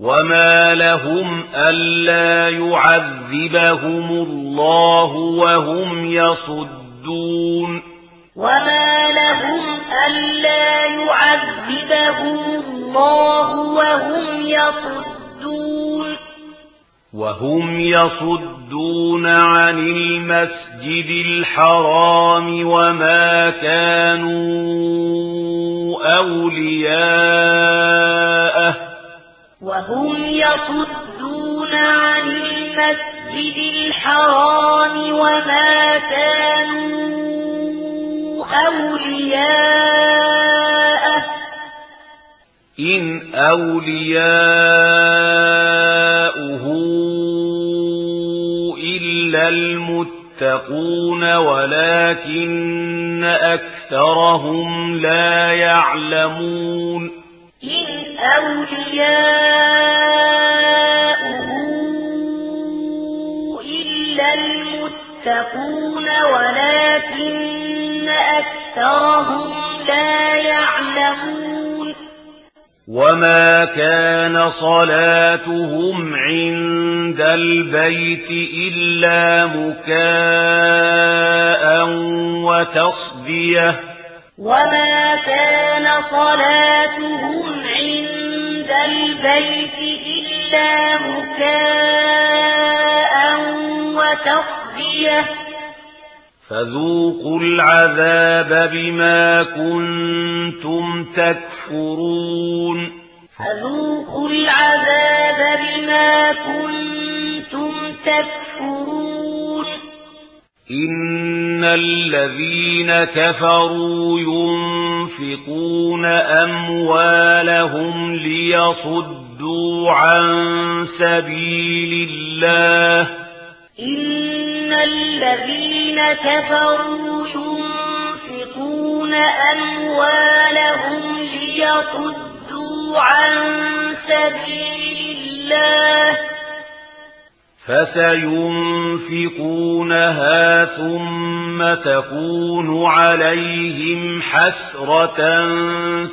وما لهم ألا يعذبهم الله وهم يصدون وما لهم ألا يعذبهم الله وهم يصدون وهم يصدون عن المسجد الحرام وما كانوا أولياء وهم يصدون عن المسجد الحرام وما كانوا أولياء إن أولياؤه إلا المتقون ولكن أكثرهم لا يعلمون إن أولياؤه إلا المتقون ولكن أكثرهم لا يعلمون وما كان صلاتهم عند البيت إلا مكاء وتصديه وما كان صلاتهم فذوقوا العذاب بما كنتم تكفرون. فذوقوا العذاب بما كنتم تكفرون. إن الذين كفروا ينفقون أموالهم ليصدوا عن سبيل الله إن الذين كفروا ينفقون أموالهم ليصدوا عن سبيل فَسَيُنْفِقُونَهَا ثُمَّ تَكُونُ عَلَيْهِمْ حَسْرَةً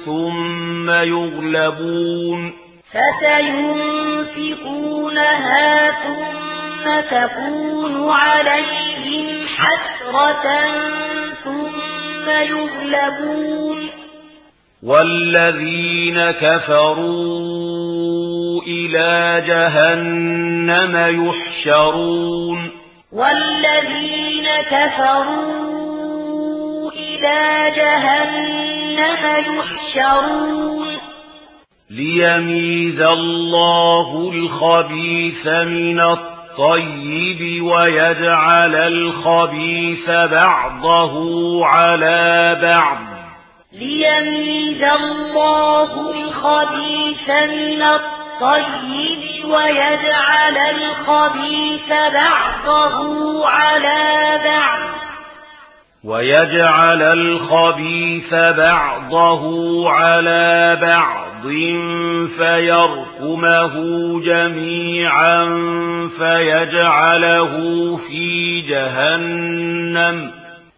ثُمَّ يُغْلَبُونَ فَسَيُنْفِقُونَهَا ثُمَّ تَكُونُ عَلَيْهِمْ حَسْرَةً ثُمَّ يُغْلَبُونَ وَالَّذِينَ كفرون إلى جهنم يحشرون. والذين كفروا إلى جهنم يحشرون. ليميز الله الخبيث من الطيب ويجعل الخبيث بعضه على بعض. ليميز الله الخبيث من الطيب الطيب ويجعل الخبيث بعضه على بعض. ويجعل الخبيث بعضه على بعض فيركمه جميعا فيجعله في جهنم.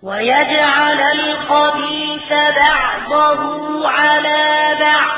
ويجعل الخبيث بعضه على بعض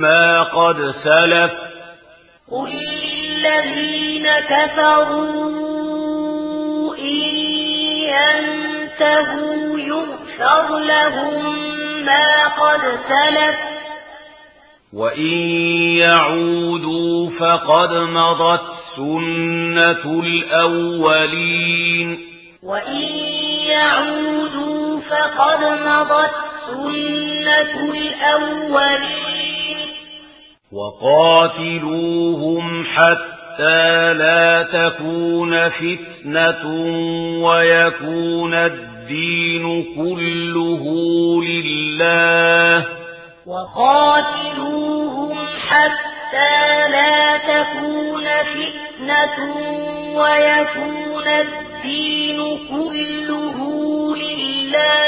ما قد سلف. قل للذين كفروا إن ينتهوا يغفر لهم ما قد سلف. وإن يعودوا فقد مضت سنة الأولين. وإن يعودوا فقد مضت سنة الأولين. وقاتلوهم حتى لا تكون فتنة ويكون الدين كله لله. وقاتلوهم حتى لا تكون فتنة ويكون الدين كله لله.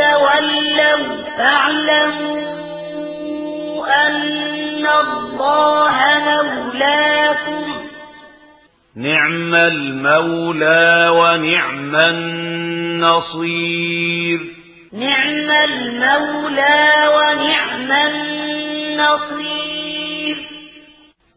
تولوا فاعلموا أن الله مولاكم نعم المولى ونعم النصير نعم المولى ونعم النصير